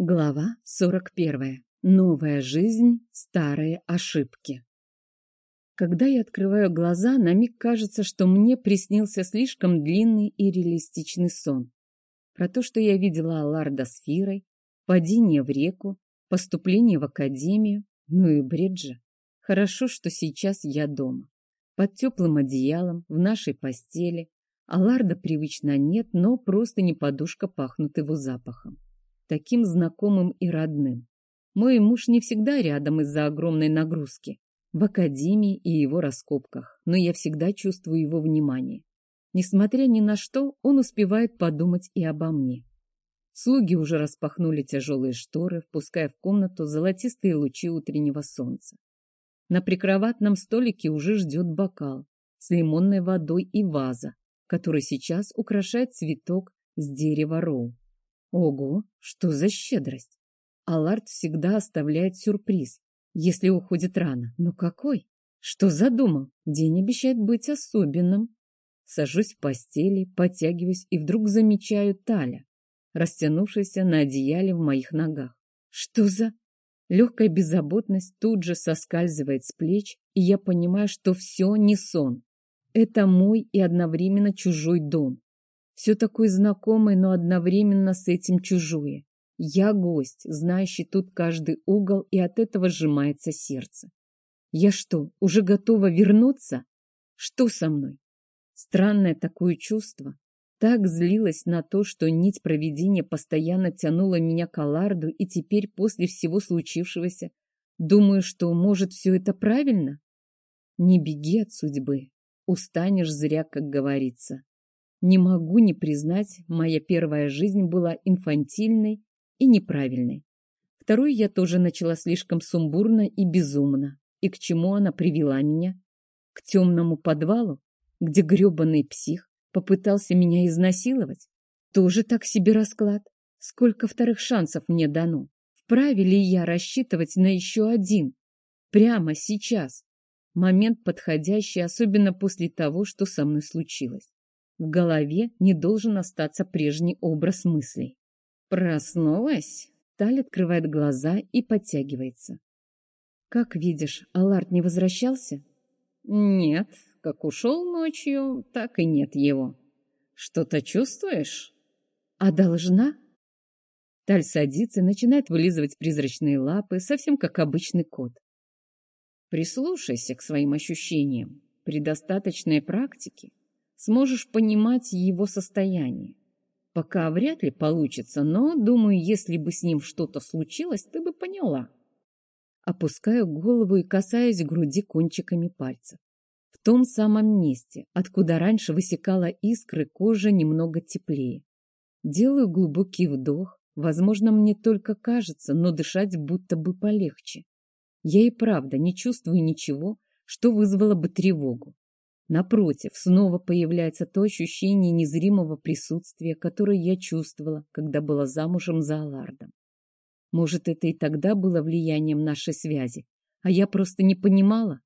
Глава 41. Новая жизнь, старые ошибки. Когда я открываю глаза, на миг кажется, что мне приснился слишком длинный и реалистичный сон. Про то, что я видела Алларда с Фирой, падение в реку, поступление в академию, ну и бриджа. Хорошо, что сейчас я дома. Под теплым одеялом, в нашей постели. Алларда привычно нет, но просто не подушка пахнут его запахом таким знакомым и родным. Мой муж не всегда рядом из-за огромной нагрузки, в академии и его раскопках, но я всегда чувствую его внимание. Несмотря ни на что, он успевает подумать и обо мне. Слуги уже распахнули тяжелые шторы, впуская в комнату золотистые лучи утреннего солнца. На прикроватном столике уже ждет бокал с лимонной водой и ваза, который сейчас украшает цветок с дерева роу. Ого, что за щедрость! Аларт всегда оставляет сюрприз, если уходит рано. Но какой? Что задумал? День обещает быть особенным. Сажусь в постели, подтягиваюсь и вдруг замечаю Таля, растянувшаяся на одеяле в моих ногах. Что за... Легкая беззаботность тут же соскальзывает с плеч, и я понимаю, что все не сон. Это мой и одновременно чужой дом. Все такое знакомое, но одновременно с этим чужое. Я гость, знающий тут каждый угол, и от этого сжимается сердце. Я что, уже готова вернуться? Что со мной? Странное такое чувство. Так злилась на то, что нить проведения постоянно тянула меня к Аларду, и теперь, после всего случившегося, думаю, что, может, все это правильно? Не беги от судьбы. Устанешь зря, как говорится. Не могу не признать, моя первая жизнь была инфантильной и неправильной. Вторую я тоже начала слишком сумбурно и безумно. И к чему она привела меня? К темному подвалу, где гребаный псих попытался меня изнасиловать? Тоже так себе расклад. Сколько вторых шансов мне дано? Вправе ли я рассчитывать на еще один? Прямо сейчас. Момент подходящий, особенно после того, что со мной случилось. В голове не должен остаться прежний образ мыслей. Проснулась? Таль открывает глаза и подтягивается. Как видишь, Аларт не возвращался? Нет, как ушел ночью, так и нет его. Что-то чувствуешь? А должна? Таль садится и начинает вылизывать призрачные лапы, совсем как обычный кот. Прислушайся к своим ощущениям. При достаточной практике сможешь понимать его состояние. Пока вряд ли получится, но, думаю, если бы с ним что-то случилось, ты бы поняла. Опускаю голову и касаюсь груди кончиками пальцев. В том самом месте, откуда раньше высекала искры, кожа немного теплее. Делаю глубокий вдох. Возможно, мне только кажется, но дышать будто бы полегче. Я и правда не чувствую ничего, что вызвало бы тревогу. Напротив, снова появляется то ощущение незримого присутствия, которое я чувствовала, когда была замужем за Алардом. Может, это и тогда было влиянием нашей связи, а я просто не понимала?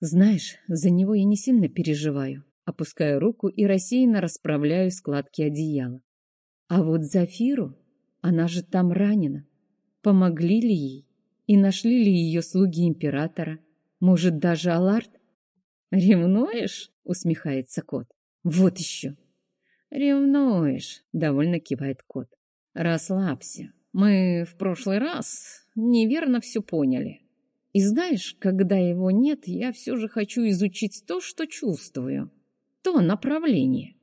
Знаешь, за него я не сильно переживаю. Опускаю руку и рассеянно расправляю складки одеяла. А вот Зафиру, она же там ранена. Помогли ли ей? И нашли ли ее слуги императора? Может, даже Алард? «Ревнуешь?» — усмехается кот. «Вот еще!» «Ревнуешь!» — довольно кивает кот. «Расслабься. Мы в прошлый раз неверно все поняли. И знаешь, когда его нет, я все же хочу изучить то, что чувствую. То направление».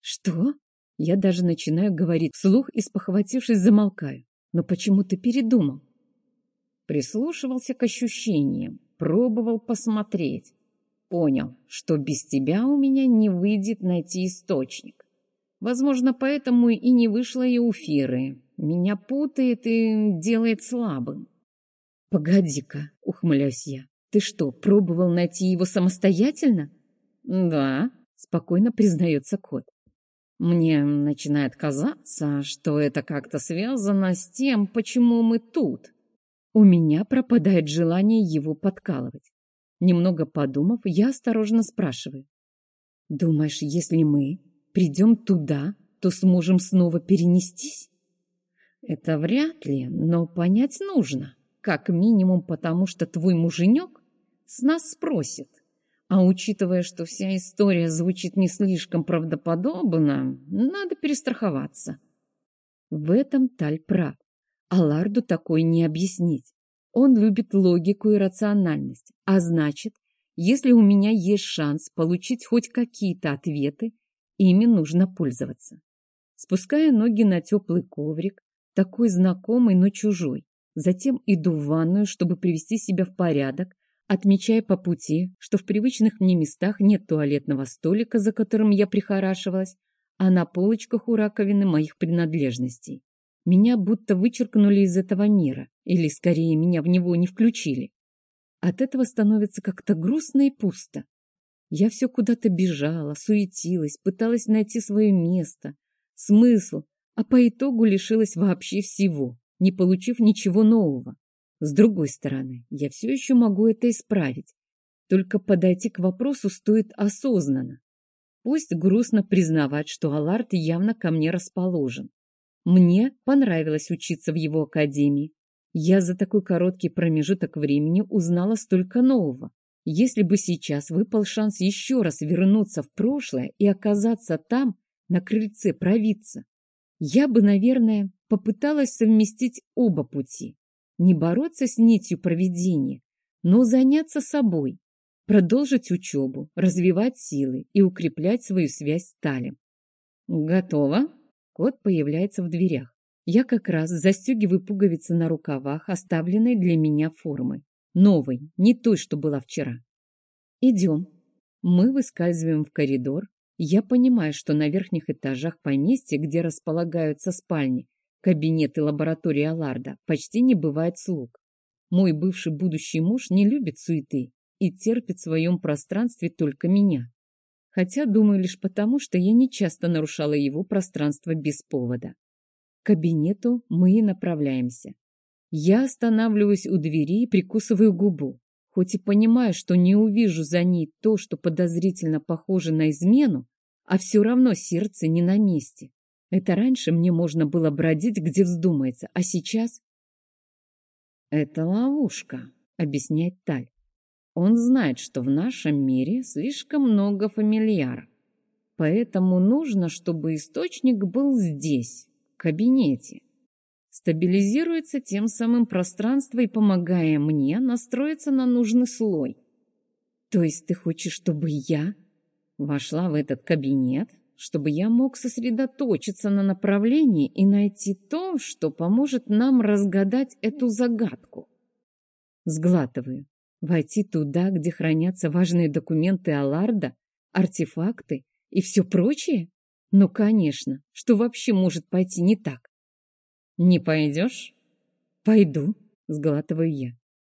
«Что?» Я даже начинаю говорить вслух и, спохватившись, замолкаю. «Но почему ты передумал?» Прислушивался к ощущениям, пробовал посмотреть понял, что без тебя у меня не выйдет найти источник. Возможно, поэтому и не вышло и у Фиры. Меня путает и делает слабым. «Погоди-ка», — ухмыляюсь я, — «ты что, пробовал найти его самостоятельно?» «Да», — спокойно признается кот. «Мне начинает казаться, что это как-то связано с тем, почему мы тут». У меня пропадает желание его подкалывать. Немного подумав, я осторожно спрашиваю. «Думаешь, если мы придем туда, то сможем снова перенестись?» Это вряд ли, но понять нужно. Как минимум потому, что твой муженек с нас спросит. А учитывая, что вся история звучит не слишком правдоподобно, надо перестраховаться. В этом Таль прав. Аларду такой не объяснить. Он любит логику и рациональность. А значит, если у меня есть шанс получить хоть какие-то ответы, ими нужно пользоваться. Спуская ноги на теплый коврик, такой знакомый, но чужой, затем иду в ванную, чтобы привести себя в порядок, отмечая по пути, что в привычных мне местах нет туалетного столика, за которым я прихорашивалась, а на полочках у раковины моих принадлежностей. Меня будто вычеркнули из этого мира, или, скорее, меня в него не включили. От этого становится как-то грустно и пусто. Я все куда-то бежала, суетилась, пыталась найти свое место, смысл, а по итогу лишилась вообще всего, не получив ничего нового. С другой стороны, я все еще могу это исправить. Только подойти к вопросу стоит осознанно. Пусть грустно признавать, что Аларт явно ко мне расположен. Мне понравилось учиться в его академии. Я за такой короткий промежуток времени узнала столько нового. Если бы сейчас выпал шанс еще раз вернуться в прошлое и оказаться там, на крыльце провидца, я бы, наверное, попыталась совместить оба пути не бороться с нитью проведения, но заняться собой, продолжить учебу, развивать силы и укреплять свою связь с Талем. Готово? Кот появляется в дверях. Я как раз застегиваю пуговицы на рукавах, оставленной для меня формы. Новой, не той, что была вчера. Идем. Мы выскальзываем в коридор. Я понимаю, что на верхних этажах поместья, где располагаются спальни, кабинет и лаборатория Аларда почти не бывает слуг. Мой бывший будущий муж не любит суеты и терпит в своем пространстве только меня. Хотя, думаю, лишь потому, что я не часто нарушала его пространство без повода. К кабинету мы и направляемся. Я останавливаюсь у двери и прикусываю губу, хоть и понимаю, что не увижу за ней то, что подозрительно похоже на измену, а все равно сердце не на месте. Это раньше мне можно было бродить, где вздумается, а сейчас... Это ловушка, объясняет Таль. Он знает, что в нашем мире слишком много фамильяр. Поэтому нужно, чтобы источник был здесь, в кабинете. Стабилизируется тем самым пространство и помогая мне настроиться на нужный слой. То есть ты хочешь, чтобы я вошла в этот кабинет, чтобы я мог сосредоточиться на направлении и найти то, что поможет нам разгадать эту загадку. Сглатываю. Войти туда, где хранятся важные документы Аларда, артефакты и все прочее? Ну, конечно, что вообще может пойти не так? Не пойдешь? Пойду, сглатываю я.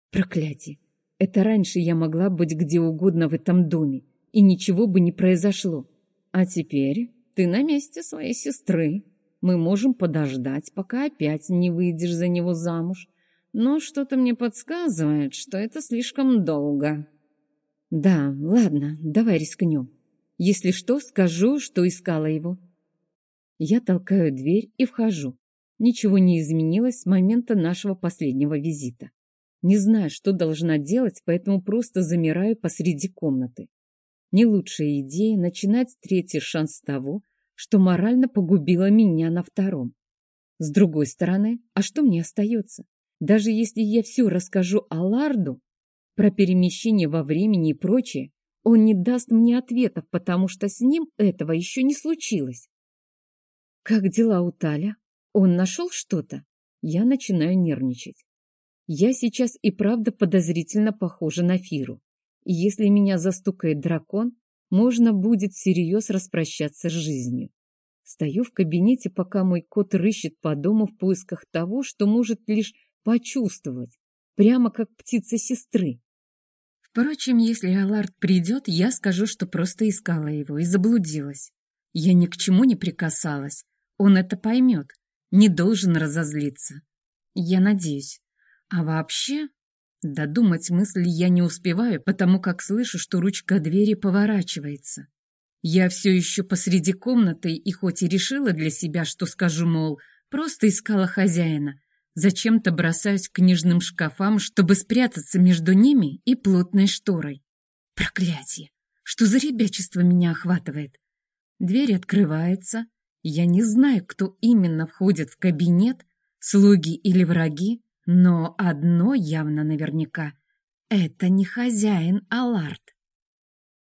Проклятие! Это раньше я могла быть где угодно в этом доме, и ничего бы не произошло. А теперь ты на месте своей сестры. Мы можем подождать, пока опять не выйдешь за него замуж. Но что-то мне подсказывает, что это слишком долго. Да, ладно, давай рискнем. Если что, скажу, что искала его. Я толкаю дверь и вхожу. Ничего не изменилось с момента нашего последнего визита. Не знаю, что должна делать, поэтому просто замираю посреди комнаты. Не лучшая идея начинать третий шанс того, что морально погубила меня на втором. С другой стороны, а что мне остается? Даже если я все расскажу Аларду про перемещение во времени и прочее, он не даст мне ответов, потому что с ним этого еще не случилось. Как дела у Таля? Он нашел что-то? Я начинаю нервничать. Я сейчас и правда подозрительно похожа на Фиру. И если меня застукает дракон, можно будет всерьез распрощаться с жизнью. Стою в кабинете, пока мой кот рыщет по дому в поисках того, что может лишь почувствовать, прямо как птица сестры. Впрочем, если Аларт придет, я скажу, что просто искала его и заблудилась. Я ни к чему не прикасалась. Он это поймет, не должен разозлиться. Я надеюсь. А вообще, Додумать мысль я не успеваю, потому как слышу, что ручка двери поворачивается. Я все еще посреди комнаты, и хоть и решила для себя, что скажу, мол, Просто искала хозяина. Зачем-то бросаюсь к книжным шкафам, чтобы спрятаться между ними и плотной шторой. Проклятие! Что за ребячество меня охватывает? Дверь открывается. Я не знаю, кто именно входит в кабинет, слуги или враги, но одно явно наверняка. Это не хозяин Аларт.